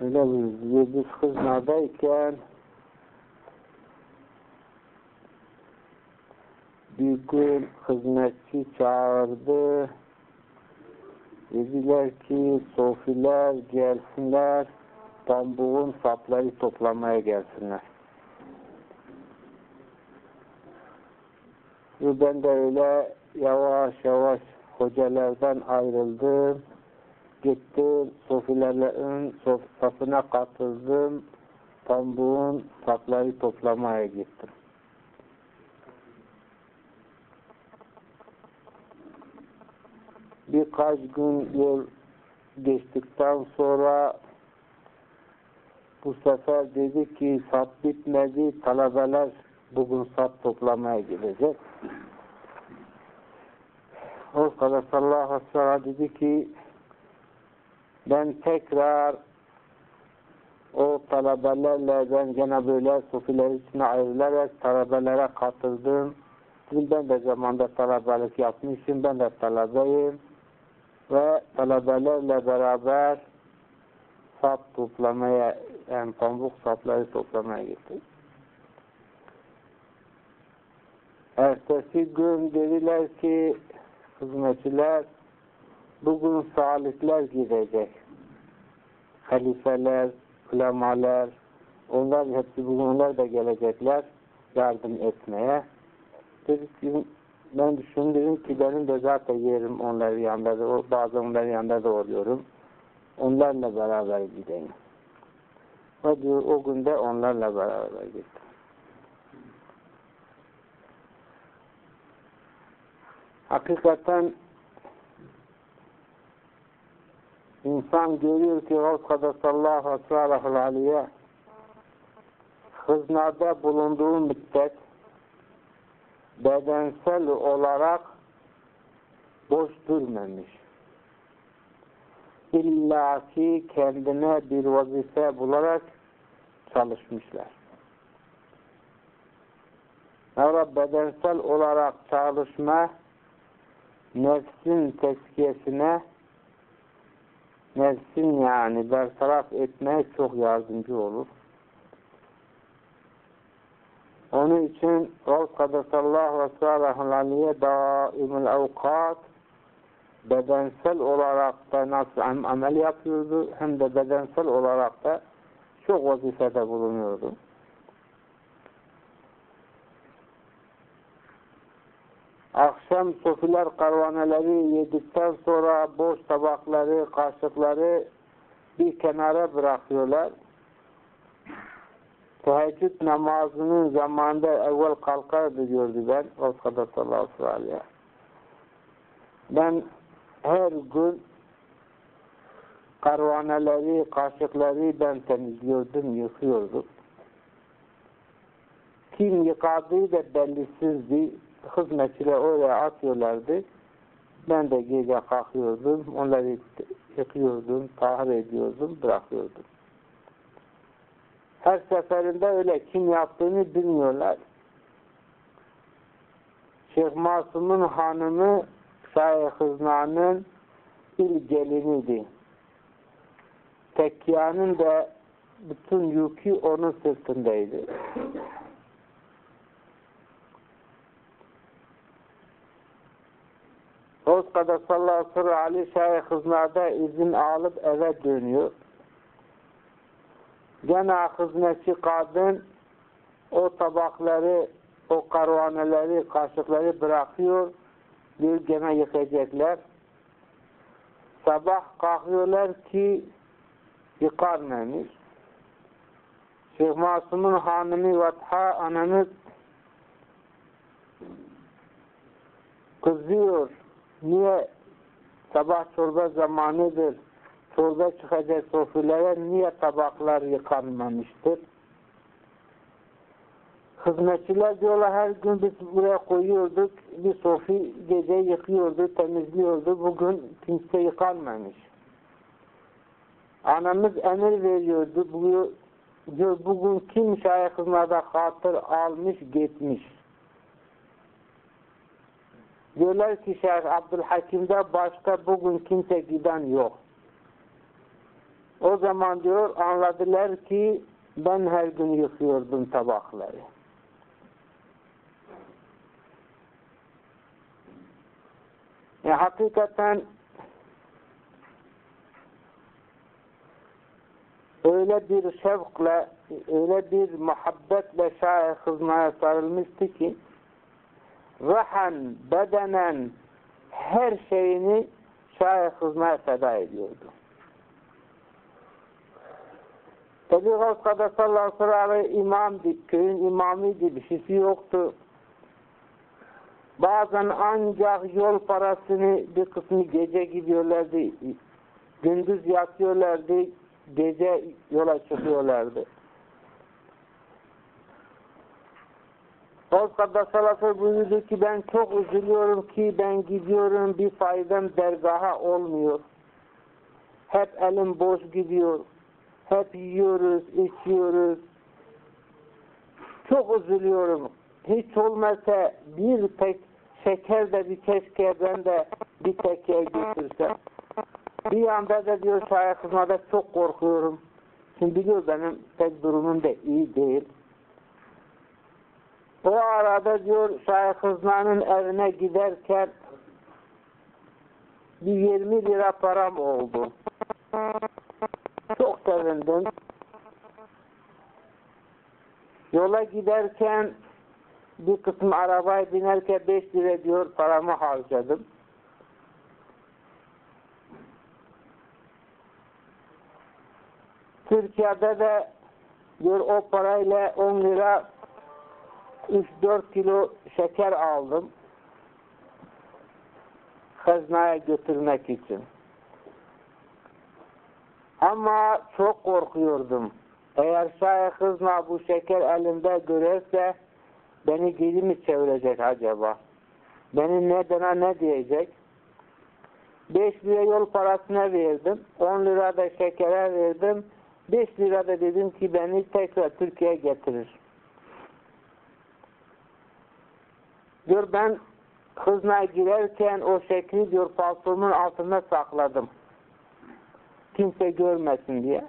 Öyle buyurdu. Biz Kızna'dayken bir gün hizmetçi çağırdı. Dediler ki sofiler gelsinler, tambuğun sapları toplamaya gelsinler. Ve ben de öyle yavaş yavaş hocalardan ayrıldım. Gittim, sofilerin sof safına katıldım. Tambuğun sapları toplamaya gittim. birkaç gün yol geçtikten sonra bu sefer dedi ki sap bitmedi, talebeler bugün sap toplamaya gelecek. O sallallahu aleyhi ve sellem dedi ki ben tekrar o talebelerle ben gene böyle sufiler içine ayrılarak talebelere katıldım. Şimdi ben de zamanda talebelik yapmışım, ben de talebeyim ve talebelerle beraber sap toplamaya yani pamuk sapları toplamaya gittik. Ertesi gün dediler ki hizmetçiler bugün salihler gidecek. Halifeler, ulemalar onlar hepsi bugün onlar da gelecekler yardım etmeye. Dedik ki ben düşündüm ki benim de zaten yerim onların yanında da, bazı onların yanında da oluyorum. Onlarla beraber gideyim. Ve diyor, o günde onlarla beraber gittim. Hakikaten insan görüyor ki kadasallahu sallallahu aleyhi hıznada bulunduğu müddet bedensel olarak boş durmamış. İlla ki kendine bir vazife bularak çalışmışlar. Sonra bedensel olarak çalışma nefsin tezkiyesine nefsin yani bertaraf etmeye çok yardımcı olur. Onun için Rav Kadasallahu ve sallallahu daimul avkat bedensel olarak da nasıl amel yapıyordu hem de bedensel olarak da çok vazifede bulunuyordu. Akşam sofiler karvaneleri yedikten sonra boş tabakları, kaşıkları bir kenara bırakıyorlar teheccüd namazının zamanında evvel kalkardı diyordu ben. O kadar sallallahu aleyhi Ben her gün karvaneleri, kaşıkları ben temizliyordum, yıkıyordum. Kim yıkadığı da bellisizdi. Hizmetçiler oraya atıyorlardı. Ben de gece kalkıyordum, onları yıkıyordum, tahir ediyordum, bırakıyordum. Her seferinde öyle kim yaptığını bilmiyorlar. Şeyh Masum'un hanımı Şahi Hızna'nın il geliniydi. Tekkiyanın da bütün yükü onun sırtındaydı. Bozka'da sallallahu aleyhi Şahi Hızna'da izin alıp eve dönüyor. Gene hizmetçi kadın o tabakları, o karvaneleri, kaşıkları bırakıyor. Bir gene yıkayacaklar. Sabah kalkıyorlar ki yıkanmamış. Şeyh Masum'un hanımı Vatha anamız kızıyor. Niye sabah çorba zamanıdır çorba çıkacak sofralara niye tabaklar yıkanmamıştır? Hizmetçiler diyorlar her gün biz buraya koyuyorduk, bir sofi gece yıkıyordu, temizliyordu. Bugün kimse yıkanmamış. Anamız emir veriyordu. Bugün, diyor, bugün kim şayet hatır almış, gitmiş. Diyorlar ki Şeyh Abdülhakim'de başka bugün kimse giden yok. O zaman diyor anladılar ki ben her gün yıkıyordum tabakları. E, hakikaten öyle bir şevkle, öyle bir muhabbetle şair hızmaya sarılmıştı ki rahan, bedenen her şeyini şair hızmaya feda ediyordu. Tabi Gavska'da sallallahu aleyhi ve imamdı, köyün imamıydı, bir şeysi yoktu. Bazen ancak yol parasını bir kısmı gece gidiyorlardı, gündüz yatıyorlardı, gece yola çıkıyorlardı. Bozkır'da salası buyurdu ki ben çok üzülüyorum ki ben gidiyorum bir faydam dergaha olmuyor. Hep elim boş gidiyor. Hep yiyoruz, içiyoruz. Çok üzülüyorum. Hiç olmasa bir tek şeker de bir keşke ben de bir tekke götürsem. Bir anda da diyor şair kızmada çok korkuyorum. Şimdi biliyor benim pek durumum da iyi değil. O arada diyor Şair Hızna'nın evine giderken bir 20 lira param oldu. Çok sevindim. Yola giderken bir kısım arabaya binerken 5 lira diyor paramı harcadım. Türkiye'de de diyor o parayla 10 lira 3-4 kilo şeker aldım. Haznaya götürmek için. Ama çok korkuyordum. Eğer şayet hızna bu şeker elimde görürse beni geri mi çevirecek acaba? Beni ne dena ne diyecek? 5 lira yol parasına verdim. 10 lira da şekere verdim. 5 lira da dedim ki beni tekrar Türkiye'ye getirir. Diyor ben hızına girerken o şekli diyor paltomun altında sakladım. Kimse görmesin diye.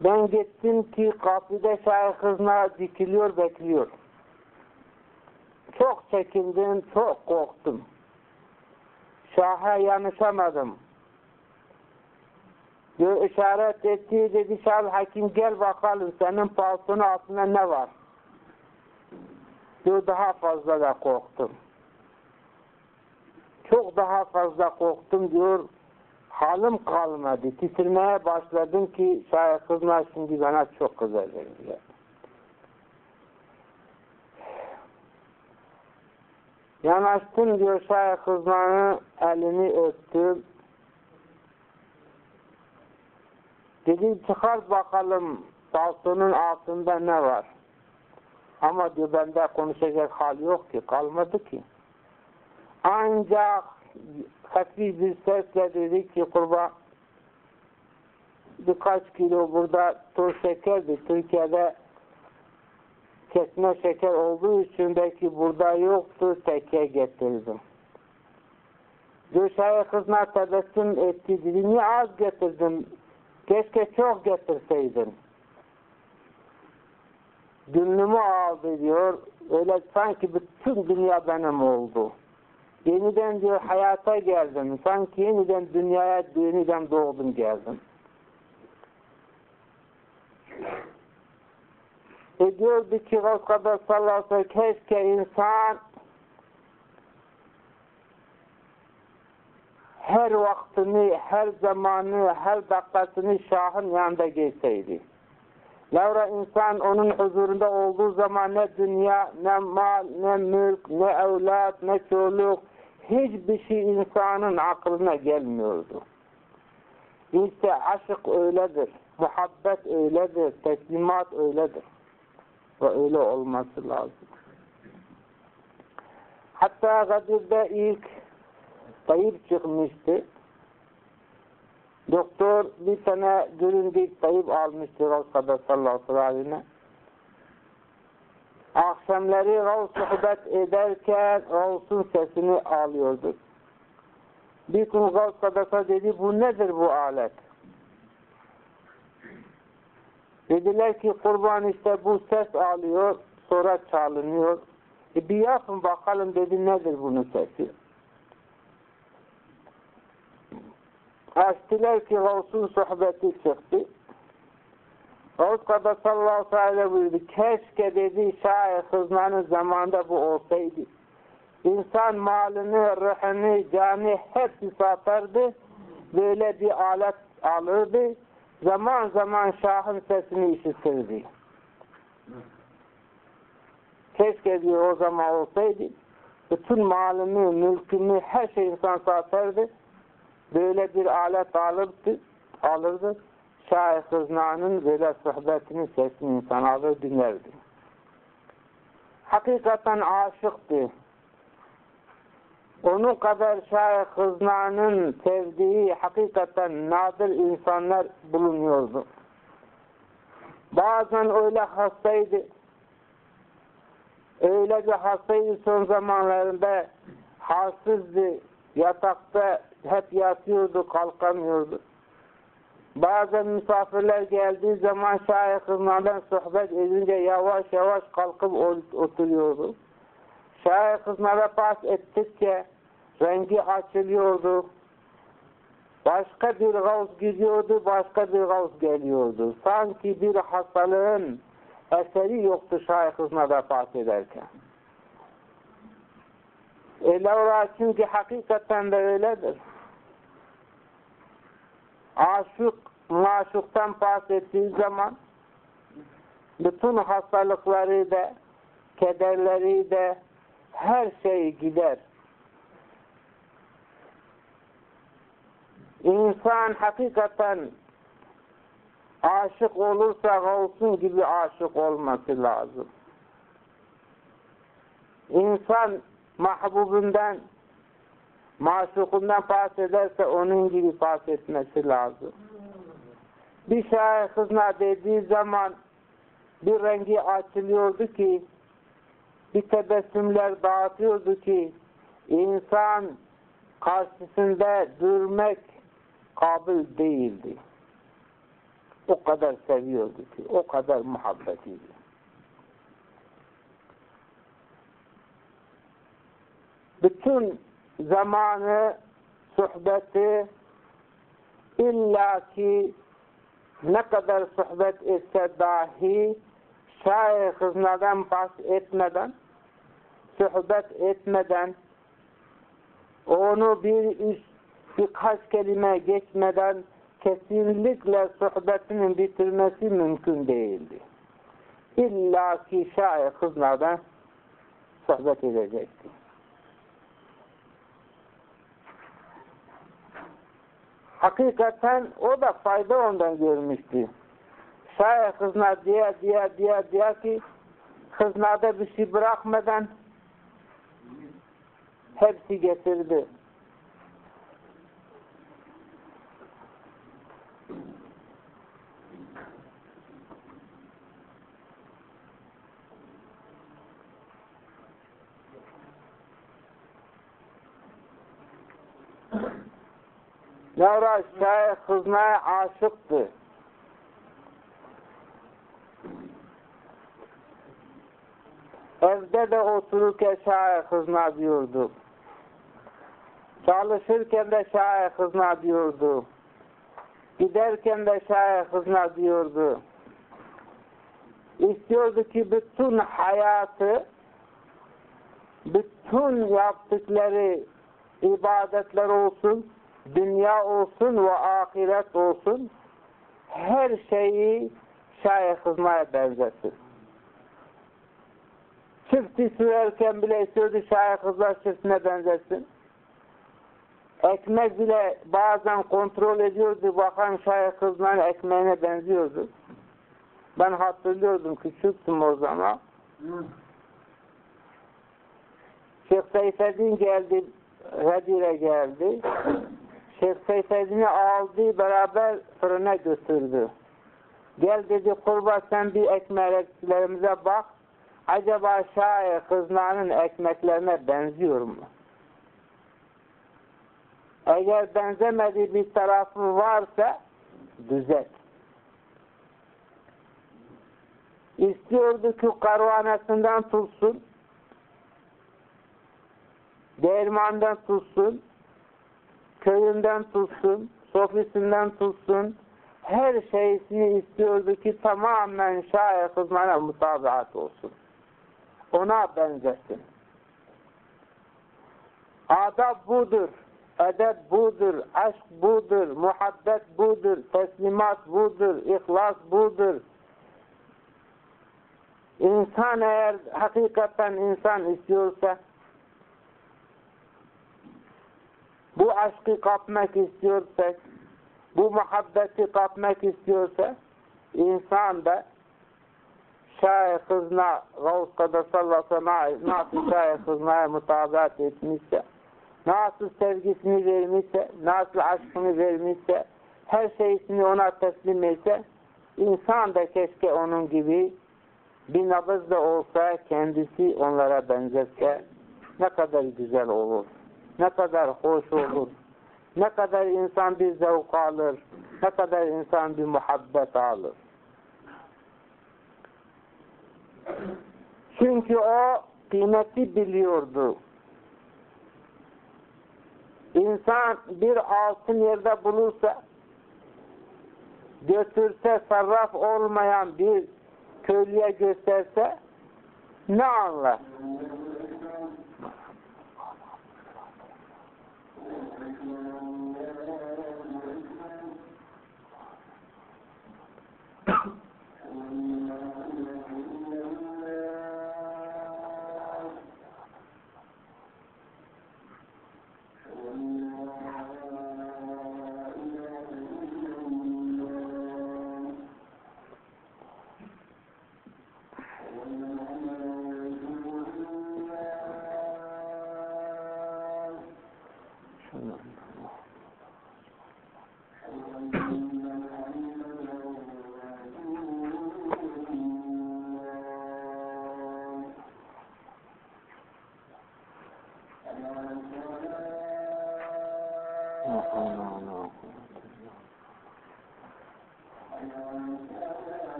Ben gittim ki kapıda şair kızına dikiliyor bekliyor. Çok çekindim, çok korktum. Şaha yanışamadım. Diyor işaret etti dedi Şahal Hakim gel bakalım senin paltonun altında ne var? Diyor daha fazla da korktum. Çok daha fazla korktum diyor. Halim kalmadı. Titrmeye başladım ki şayet kızlar şimdi bana çok kızacak diye. Yanaştım diyor şayet kızlarının elini öptüm. Dedim çıkar bakalım paltonun altında ne var. Ama diyor bende konuşacak hal yok ki, kalmadı ki. Ancak hafif bir sesle dedi ki kurban birkaç kilo burada toz şekerdi. Türkiye'de kesme şeker olduğu için belki burada yoktu teke getirdim. Gülşah'ya kızına tebessüm etti dedi. Niye az getirdin? Keşke çok getirseydin gönlümü aldı diyor. Öyle sanki bütün dünya benim oldu. Yeniden diyor hayata geldim. Sanki yeniden dünyaya yeniden doğdum geldim. E diyordu ki Resulullah sallallahu aleyhi ve sellem keşke insan her vaktini, her zamanı, her dakikasını Şah'ın yanında geçseydi. Yavra insan onun huzurunda olduğu zaman ne dünya, ne mal, ne mülk, ne evlat, ne çoluk, hiçbir şey insanın aklına gelmiyordu. İşte aşık öyledir, muhabbet öyledir, teslimat öyledir. Ve öyle olması lazım. Hatta Gadir'de ilk Tayyip çıkmıştı. Doktor bir tane göründük Tayyip almıştı Resulullah sallallahu aleyhi ve akşamları Gavs sohbet ederken Gavs'un sesini alıyordu. Bir gün Gavs Kadasa dedi bu nedir bu alet? Dediler ki kurban işte bu ses alıyor sonra çalınıyor. E bir yapın bakalım dedi nedir bunun sesi? Açtılar ki Gavs'un sohbeti çıktı. Gavs Kadasallahu aleyhi buyurdu. Keşke dedi şair Hızman'ın zamanında bu olsaydı. İnsan malını, ruhunu, canı hepsi satardı. Böyle bir alet alırdı. Zaman zaman Şah'ın sesini işitirdi. Keşke diyor o zaman olsaydı. Bütün malını, mülkünü, her şey insan satardı. Böyle bir alet alırdı. alırdı. Şair Hızna'nın böyle sohbetini, sesini insan alır dinlerdi. Hakikaten aşıktı. Onun kadar Şair Hızna'nın sevdiği hakikaten nadir insanlar bulunuyordu. Bazen öyle hastaydı. Öyle bir hastaydı son zamanlarında halsizdi. Yatakta hep yatıyordu, kalkamıyordu. Bazen misafirler geldiği zaman şair kızlardan sohbet edince yavaş yavaş kalkıp oturuyordu. Şair kızlara pas ettikçe rengi açılıyordu. Başka bir gavz gidiyordu, başka bir gavz geliyordu. Sanki bir hastalığın eseri yoktu şair kızlara pas ederken. Öyle çünkü hakikaten de öyledir aşık maşuktan bahsettiği zaman bütün hastalıkları da kederleri de her şey gider. İnsan hakikaten aşık olursa olsun gibi aşık olması lazım. İnsan mahbubundan maşukundan bahsederse onun gibi bahsetmesi lazım. Bir şair kızına dediği zaman bir rengi açılıyordu ki bir tebessümler dağıtıyordu ki insan karşısında durmak kabil değildi. O kadar seviyordu ki, o kadar muhabbetiydi. Bütün zamanı, sohbeti illaki ne kadar sohbet etse dahi şair kızlardan bahsetmeden sohbet etmeden onu bir üst birkaç kelime geçmeden kesinlikle sohbetinin bitirmesi mümkün değildi. İlla ki şair kızlardan sohbet edecekti. Hakikaten o da fayda ondan görmüştü. Şayet kızına diye diye diye diye ki kıznada bir şey bırakmadan hepsi getirdi. Sonra Şair kızmaya aşıktı. Evde de otururken şair kızına diyordu. Çalışırken de şair kızına diyordu. Giderken de şair kızına diyordu. İstiyordu ki bütün hayatı, bütün yaptıkları ibadetler olsun, dünya olsun ve ahiret olsun her şeyi şair kızmaya benzesin. Çifti sürerken bile istiyordu şair kızlar çiftine benzesin. Ekmek bile bazen kontrol ediyordu. Bakan şair kızların ekmeğine benziyordu. Ben hatırlıyordum. Küçüktüm o zaman. Şeyh Seyfeddin geldi. Redire geldi. Şeyh Seyfeddin'i aldı beraber fırına götürdü. Gel dedi kurban sen bir ekmeklerimize bak. acaba şair kızlarının ekmeklerine benziyor mu? Eğer benzemediği bir tarafı varsa düzelt. İstiyordu ki karvanesinden tutsun, değirmandan tutsun, köyünden tutsun, sofisinden tutsun, her şeysini istiyordu ki tamamen şair kızmana mutabaat olsun. Ona benzesin. Adab budur, edep budur, aşk budur, muhabbet budur, teslimat budur, ihlas budur. İnsan eğer hakikaten insan istiyorsa bu aşkı kapmak istiyorsa bu muhabbeti kapmak istiyorsa insan da şair kızına Gavuz Kadasallahu nasıl şair kızına mutabat etmişse nasıl sevgisini vermişse nasıl aşkını vermişse her şeysini ona teslim etse insan da keşke onun gibi bir nabız da olsa kendisi onlara benzetse ne kadar güzel olur ne kadar hoş olur ne kadar insan bir zevk alır, ne kadar insan bir muhabbet alır. Çünkü o kıymeti biliyordu. İnsan bir altın yerde bulursa, götürse sarraf olmayan bir köylüye gösterse, ne anlar? Yeah.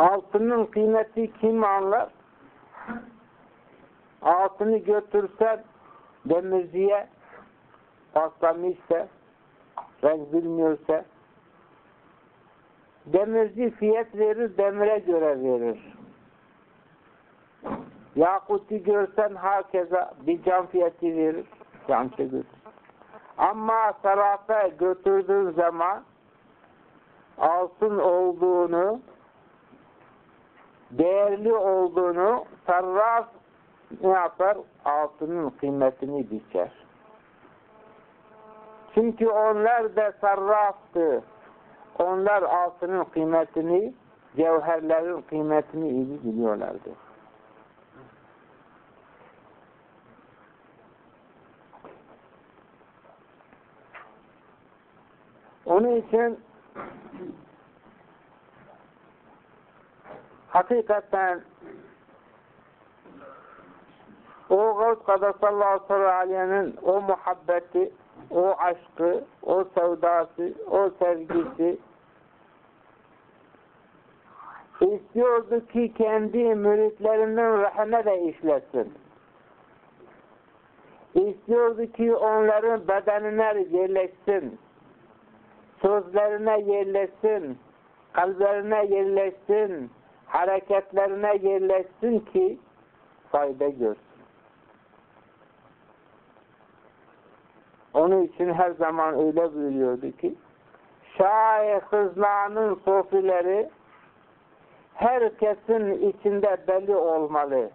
Altının kıymeti kim anlar? Altını götürsen demirciye paslamışsa, renk bilmiyorsa demirci fiyat verir, demire göre verir. Yakuti görsen herkese bir cam fiyatı verir, cam çevirir. Ama sarafa götürdüğün zaman altın olduğunu değerli olduğunu sarraf ne yapar? Altının kıymetini biçer. Çünkü onlar da sarraftı. Onlar altının kıymetini, cevherlerin kıymetini iyi biliyorlardı. Onun için hakikaten o Gavs Kadasallahu aleyhi'nin o muhabbeti, o aşkı, o sevdası, o sevgisi istiyordu ki kendi müritlerinden rahme de işlesin. İstiyordu ki onların bedenine yerleşsin. Sözlerine yerleşsin. Kalplerine yerleşsin. Hareketlerine yerleşsin ki fayda görsün. Onun için her zaman öyle buyuruyordu ki Şair Hızla'nın sofileri herkesin içinde belli olmalı.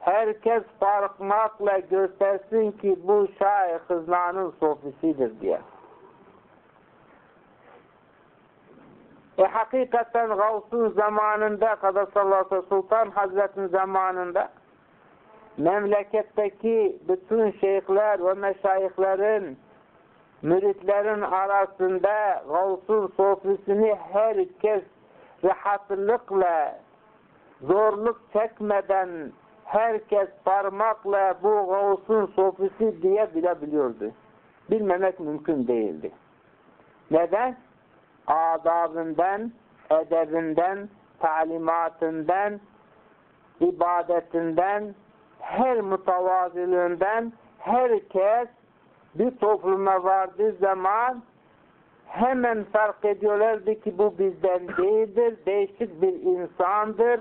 Herkes parmakla göstersin ki bu Şair Hızla'nın sofisidir diye. E hakikaten Gavs'un zamanında Kadasallahu Sultan Hazret'in zamanında memleketteki bütün şeyhler ve meşayihlerin müritlerin arasında Gavs'un sofisini herkes rahatlıkla zorluk çekmeden herkes parmakla bu Gavs'un sofisi diye bilebiliyordu. Bilmemek mümkün değildi. Neden? Adabından, edebinden, talimatından, ibadetinden, her mütevazılığından herkes bir topluma vardığı zaman hemen fark ediyorlardı ki bu bizden değildir, değişik bir insandır.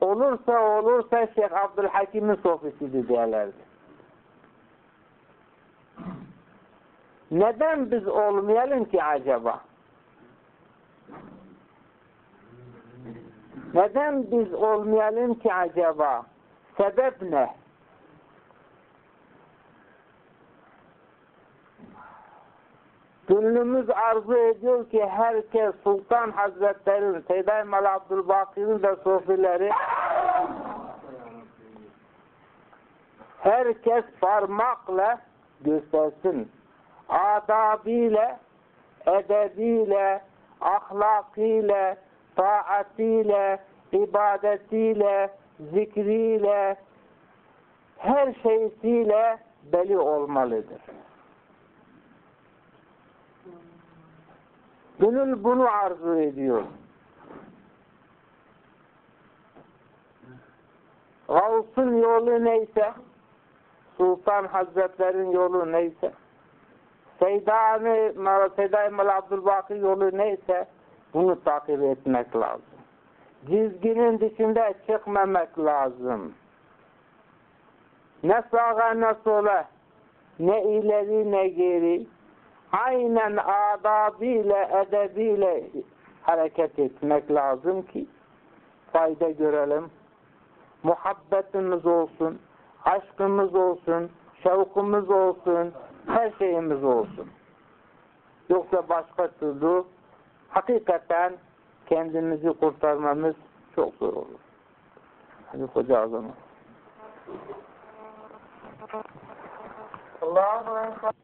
Olursa olursa Şeyh Abdülhakim'in sofisidir derlerdi. Neden biz olmayalım ki acaba? Neden biz olmayalım ki acaba? Sebep ne? Gönlümüz arzu ediyor ki herkes Sultan Hazretleri'nin, Seyyid Mal Abdülbakir'in de sofileri herkes parmakla göstersin. Adabıyla, edebiyle, ahlakıyla, taatiyle, ibadetiyle, zikriyle, her şeysiyle belli olmalıdır. Gönül bunu arzu ediyor. Gavs'un yolu neyse, Sultan Hazretlerin yolu neyse, Seydai Mal Abdülbakir yolu neyse, bunu takip etmek lazım. Çizginin dışında çıkmamak lazım. Ne sağa ne sola, ne ileri ne geri, aynen adabıyla, edebiyle hareket etmek lazım ki fayda görelim. Muhabbetimiz olsun, aşkımız olsun, şevkumuz olsun, her şeyimiz olsun. Yoksa başka türlü hakikaten kendimizi kurtarmamız çok zor olur. Hadi hoca o zaman. Allah'a emanet